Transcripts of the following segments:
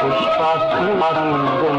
పుష్ప సుమరంగం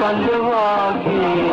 बंदवा की